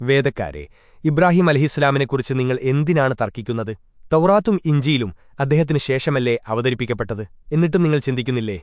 വേദക്കാരെ ഇബ്രാഹിം അലഹിസ്ലാമിനെക്കുറിച്ച് നിങ്ങൾ എന്തിനാണ് തർക്കിക്കുന്നത്? തൗറാത്തും ഇഞ്ചിയിലും അദ്ദേഹത്തിനു ശേഷമല്ലേ അവതരിപ്പിക്കപ്പെട്ടത്? എന്നിട്ടും നിങ്ങൾ ചിന്തിക്കുന്നില്ലേ?